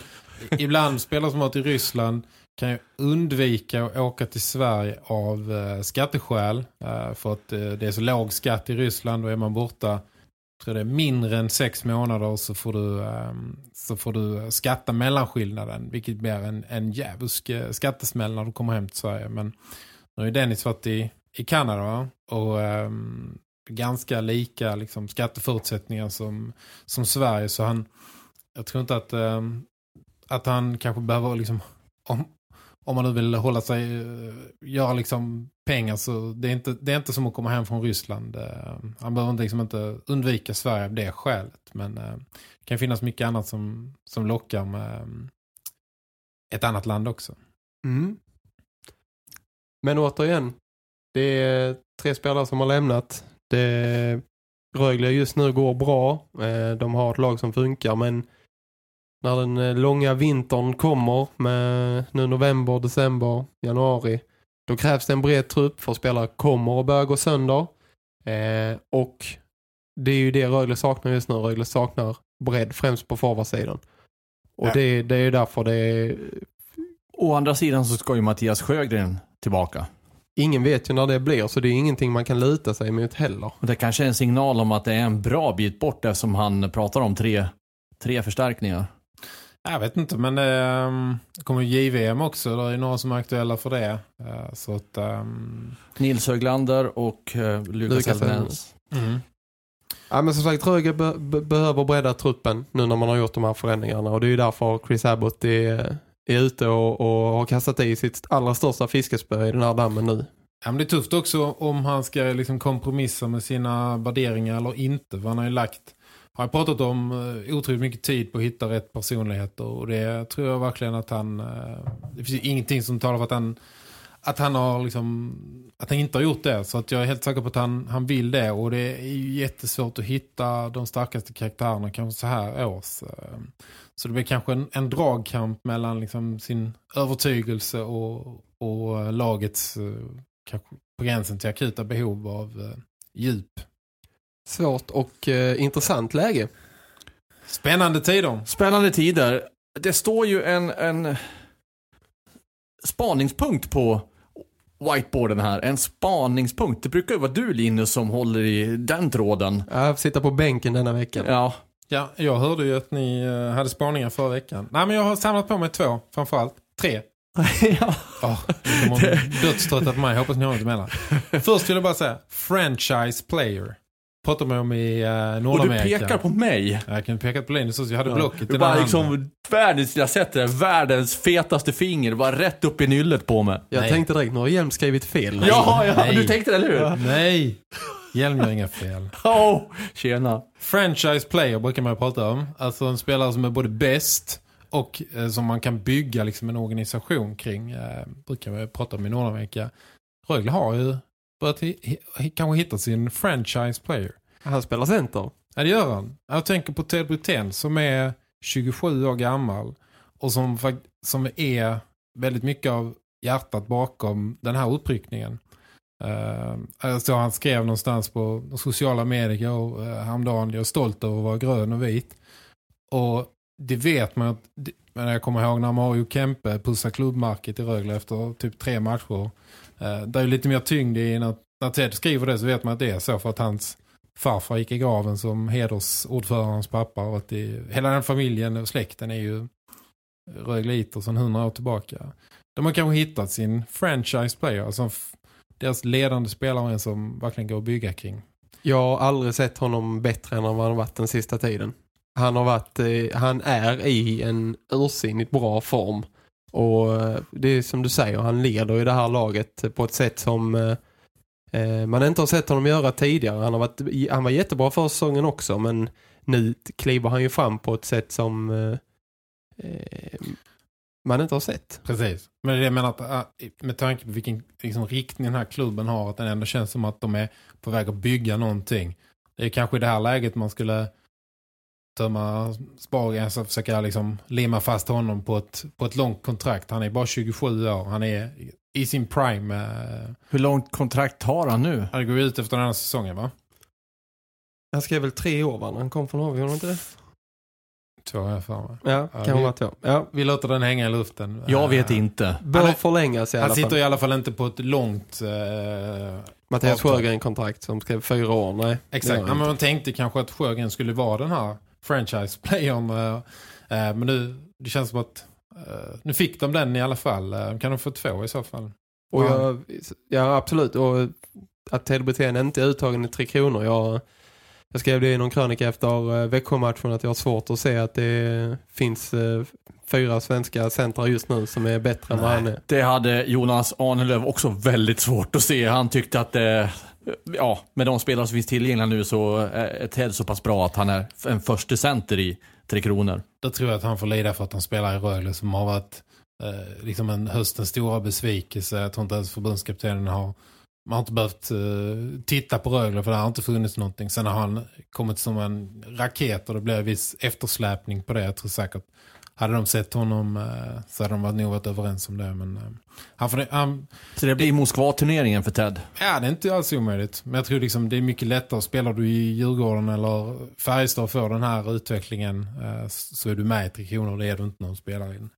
Ibland spelare som har till Ryssland kan ju undvika att åka till Sverige av uh, skatteskäl. Uh, för att uh, det är så låg skatt i Ryssland och är man borta tror det är mindre än sex månader så får du, ehm, så får du eh, skatta mellanskillnaden. Vilket blir en, en jävusk eh, skattesmäll när du kommer hem till Sverige. Men nu är Dennis varit i, i Kanada och um, ganska lika liksom, skatteförutsättningar som, som Sverige. Så han, jag tror inte att, um, att han kanske behöver liksom, om, om man nu vill hålla sig, eh, göra liksom pengar så det är, inte, det är inte som att komma hem från Ryssland. Eh, Han behöver liksom inte undvika Sverige av det skälet. Men eh, det kan finnas mycket annat som, som lockar med eh, ett annat land också. Mm. Men återigen, det är tre spelare som har lämnat. Det, Rögle just nu går bra. De har ett lag som funkar men när den långa vintern kommer med nu november, december, januari då krävs det en bred trupp för spelare kommer att börja gå sönder eh, och det är ju det Rögle saknar just nu. Rögle saknar bredd främst på forwardsidan. Och ja. det, det är därför det är... Å andra sidan så ska ju Mattias Sjögren tillbaka. Ingen vet ju när det blir så det är ingenting man kan luta sig mot heller. Och det kanske är en signal om att det är en bra bit bort eftersom han pratar om tre, tre förstärkningar. Jag vet inte, men ehm, det kommer JVM också. Det är några som är aktuella för det. Uh, så att, um... Nils Höglander och uh, Lukas Elfnäs. Mm. Ja, men som sagt, Röge be be behöver bredda truppen nu när man har gjort de här förändringarna. Och det är ju därför Chris Abbott är, är ute och, och har kastat i sitt allra största fiskespö i den här dammen nu. Ja, men det är tufft också om han ska liksom kompromissa med sina värderingar eller inte. För han har ju lagt har jag pratat om eh, otroligt mycket tid på att hitta rätt personligheter och det tror jag verkligen att han eh, det finns ingenting som talar för att han att han har liksom att han inte har gjort det så att jag är helt säker på att han, han vill det och det är ju jättesvårt att hitta de starkaste karaktärerna kanske så här års. Eh. Så det blir kanske en, en dragkamp mellan liksom sin övertygelse och, och lagets kanske på gränsen till akuta behov av djup svårt och eh, intressant läge. Spännande tider. Spännande tider. Det står ju en, en spaningspunkt på whiteboarden här. En spaningspunkt. Det brukar ju vara du Linus som håller i den tråden. Jag sitter på bänken denna veckan. Ja. Ja, jag hörde ju att ni eh, hade spaningar förra veckan. Nej, men jag har samlat på mig två, framförallt. Tre. ja. Oh, de har dödströttat på mig. Hoppas ni har inte emellan. Först vill jag bara säga, franchise player pratade man om i uh, Och du Nordamerika. pekar på mig. Jag kan peka på Linus också. Jag hade blocket i handen. liksom världens, jag sätter det, världens fetaste finger. Var rätt upp i nyllet på mig. Jag Nej. tänkte direkt, nu har Hjelm skrivit fel. Ja, ja, du tänkte det, eller hur? Nej, Hjelm gör inga fel. Oh, tjena. Franchise player brukar man prata om. Alltså en spelare som är både bäst och eh, som man kan bygga liksom en organisation kring. Eh, brukar man prata om i Nordamerika. Rögle har ju börjat kanske hitta sin franchise player. Han spelar center. Ja, det gör han. Jag tänker på Ted Brithén som är 27 år gammal och som, som är väldigt mycket av hjärtat bakom den här uppryckningen. Uh, eh, jag såg alltså, han skrev någonstans på sociala medier och uh, häromdagen, jag är stolt över att vara grön och vit. Och det vet man att, men jag kommer ihåg när Mario Kempe pussade klubbmarket i Rögle efter typ tre matcher. Uh, det är ju lite mer tyngd i när, när Ted skriver det så vet man att det är så för att hans farfar gick i graven som hedersordförandens pappa och att det, hela den familjen och släkten är ju Rögliter sedan hundra år tillbaka. De har kanske hittat sin franchise player, alltså deras ledande spelare som verkligen går att bygga kring. Jag har aldrig sett honom bättre än vad han har varit den sista tiden. Han har varit, eh, han är i en ursinnigt bra form. Och eh, det är som du säger, han leder i det här laget på ett sätt som eh, Eh, man inte har sett honom göra tidigare. Han, har varit, han var jättebra för säsongen också, men nu kliver han ju fram på ett sätt som eh, eh man inte har sett. Precis. Men det menar att eh, med tanke på vilken liksom, riktning den här klubben har att den ändå känns som att de är på väg att bygga någonting. Det är kanske i det här läget man skulle tömma spargränsen och försöka liksom limma fast honom på ett, på ett långt kontrakt. Han är bara 27 år. Han är i sin prime. Eh, Hur långt kontrakt har han nu? han går ut efter den här säsongen va? Han skrev väl tre år va? Han kom från HV, gjorde han inte det? Två år för mig. Ja, Ja, kan vi- ha varit ja. ja. Vi låter den hänga i luften. Jag vet inte. Bör Han förlängas i alla Han sitter fall. i alla fall inte på ett långt... Eh, Mattias. Sjögren-kontrakt som skrev fyra år, nej. Exakt, ja, han men man tänkte kanske att Sjögren skulle vara den här franchise-playern. eh, eh, men nu, det känns som att eh, nu fick de den i alla fall. Kan de få två i så fall? Och Ja. jag, ja, absolut. Och att Ted Brithén inte är uttagen i Tre Kronor. Jag, jag skrev det i någon krönika efter Växjö-matchen att jag har svårt att se att det finns fyra svenska centrar just nu som är bättre än vad han är. Det hade Jonas Arnelöv också väldigt svårt att se. Han tyckte att det, ja, med de spelare som finns tillgängliga nu så eh, är Ted så pass bra att han är en första center i Tre Kronor. Då tror jag att han får lida för att han spelar i Rögle som har varit eh, liksom en höstens stora besvikelse. Jag tror inte ens förbundskaptenen har man har inte behövt eh, titta på Rögle för det har inte funnits någonting. Sen har han kommit som en raket och det blev viss eftersläpning på det. Jag tror säkert hade de sett honom eh, så hade de varit nog varit överens om det. Men eh, han, får, han, Så det blir Moskva-turneringen för Ted. Ja, det är inte alls omöjligt. Men jag tror liksom det är mycket lättare. Spelar du i Djurgården eller Färjestad får den här utvecklingen eh, så är du med i Tre Kronor. Det är du inte någon spelare i en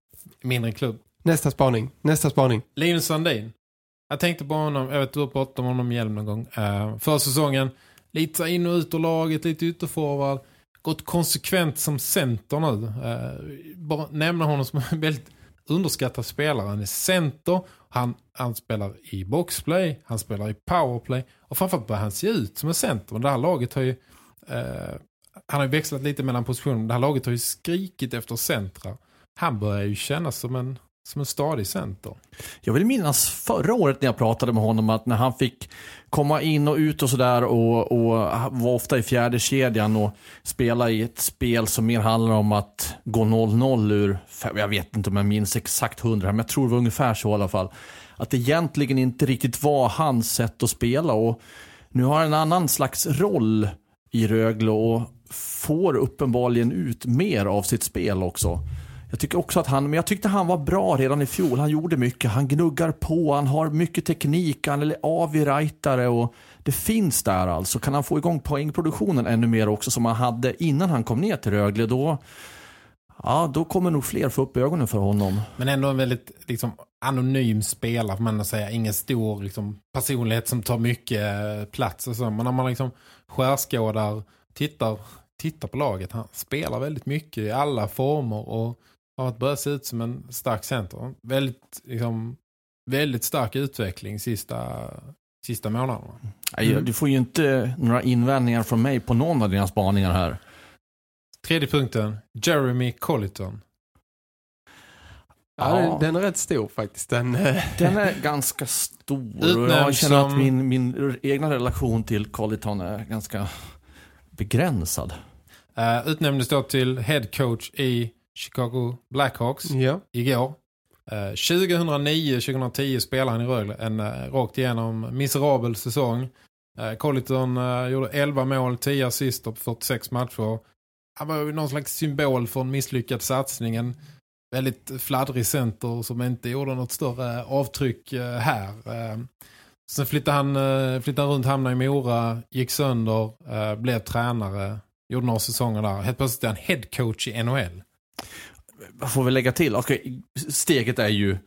mindre klubb. Nästa spaning. Nästa spaning. Linus Sandin. Jag tänkte på honom, jag vet du har pratat om honom i hjälm någon gång. Uh, för säsongen, lite in och ut ur laget, lite ytterforward. Gått konsekvent som center nu. Eh, bara nämna honom som en väldigt underskattad spelare. Han är center, han, han spelar i boxplay, han spelar i powerplay. Och framförallt börjar han se ut som en center. Men det här laget har ju... eh, han har ju växlat lite mellan positioner. Det här laget har ju skrikit efter centra. Han börjar ju kännas som en, som en stadig center. Jag vill minnas förra året när jag pratade med honom att när han fick komma in och ut och sådär och, och var ofta i fjärde kedjan och spela i ett spel som mer handlar om att gå 0-0 ur, jag vet inte om jag minns exakt 100 men jag tror det var ungefär så i alla fall. Att det egentligen inte riktigt var hans sätt att spela och nu har han en annan slags roll i Rögle och får uppenbarligen ut mer av sitt spel också. Jag tycker också att han, men jag tyckte han var bra redan i fjol. Han gjorde mycket, han gnuggar på, han har mycket teknik, han är avightare och det finns där alltså. Kan han få igång poängproduktionen ännu mer också som han hade innan han kom ner till Rögle då, ja då kommer nog fler få upp ögonen för honom. Men ändå en väldigt liksom, anonym spelare får man säga. Ingen stor liksom, personlighet som tar mycket eh, plats och så. Men när man liksom skärskådar, tittar, tittar på laget. Han spelar väldigt mycket i alla former och har börjat se ut som en stark center. Väldigt, liksom, väldigt stark utveckling sista sista månaderna. Nej, Du får ju inte några invändningar från mig på någon av dina spaningar här. Tredje punkten, Jeremy Colliton. Ja, Ja. Den är rätt stor faktiskt. Den, eh, Den är ganska stor och jag Utnämnd känner att som- min, min egna relation till Colliton är ganska begränsad. Uh, utnämndes då till head coach i Chicago Blackhawks ja. igår. Uh, 2009-2010 spelade han i Rögle en uh, rakt igenom miserabel säsong. Uh, Colliton gjorde 11 mål, 10 assist på 46 matcher. Han var någon slags symbol för en misslyckad satsning. En väldigt fladdrig center som inte gjorde något större avtryck här. Sen flyttade han, flyttade han runt, hamnade i Mora, gick sönder, blev tränare. Gjorde några säsonger där. Helt plötsligt är han head coach i NHL. Vad får vi lägga till? Okej, steget är ju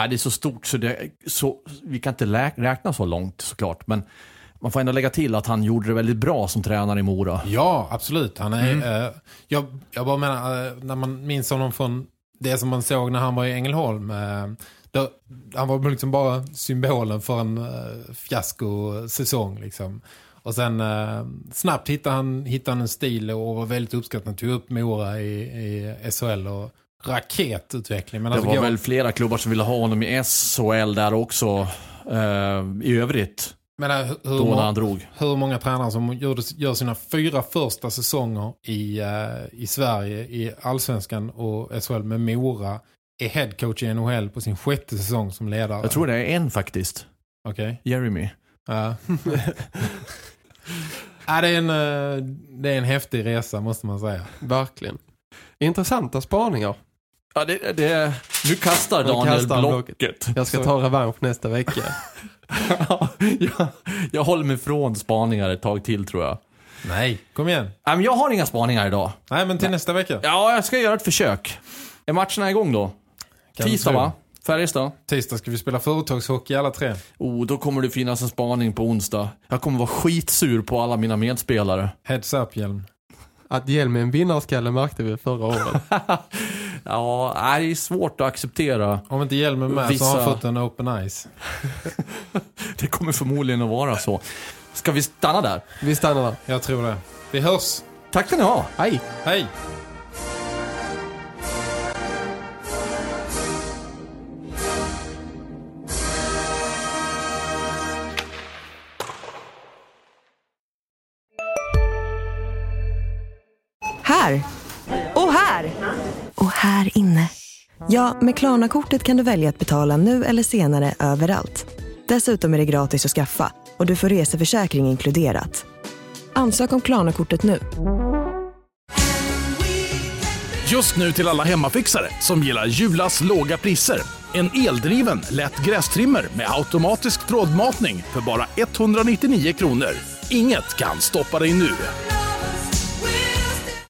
ja, det är så stort så, det, så vi kan inte räkna så långt såklart. Men man får ändå lägga till att han gjorde det väldigt bra som tränare i Mora. Ja, absolut. Han är, eh, jag, jag bara menar, eh, när man minns honom från det som man såg när han var i Ängelholm. Eh, då, han var liksom bara symbolen för en eh, fiaskosäsong. Liksom. Och sen eh, snabbt hittade han, hittade han en stil och var väldigt uppskattad. Tog upp Mora i, i SHL och raketutveckling. Men Det alltså var går- väl flera klubbar som ville ha honom i SHL där också. Eh, I övrigt, Men, eh, hur, då när han drog. hur många tränare som gjorde, gör sina fyra första säsonger i, eh, i Sverige, i Allsvenskan och SHL med Mora, är headcoach i NHL på sin sjätte säsong som ledare. Jag tror det är en faktiskt. Okej. Jeremy. Ja. ja, det, är en, eh, det är en häftig resa måste man säga. Verkligen. Intressanta spaningar. Ja, det, det, nu kastar Daniel kastar han blocket. Jag ska Så- ta revansch nästa vecka. Ja, jag, jag håller mig från spaningar ett tag till tror jag. Nej, kom igen. Nej, men jag har inga spaningar idag. Nej, men till nästa vecka. Ja, jag ska göra ett försök. Är matcherna igång då? Kan Tisdag va? Färjestad? Tisdag ska vi spela företagshockey alla tre. Oh, då kommer det finnas en spaning på onsdag. Jag kommer vara skitsur på alla mina medspelare. Heads up, Hjelm. Att Hjelm är en vinnarskalle märkte vi förra året. Ja, det är svårt att acceptera. Om inte Hjelm är med så har Vissa- han fått en open ice. Det kommer förmodligen att vara så. Ska vi stanna där? Vi stannar där. Jag tror det. Vi hörs. Tack ska ni ha. Hej! Hej! Här! Och här! Och här inne. Ja, med Klarna-kortet kan du välja att betala nu eller senare överallt. Dessutom är det gratis att skaffa och du får reseförsäkring inkluderat. Ansök om Klarna-kortet nu. Just nu till alla hemmafixare som gillar Julas låga priser. En eldriven, lätt grästrimmer med automatisk trådmatning för bara 199 kronor. Inget kan stoppa dig nu.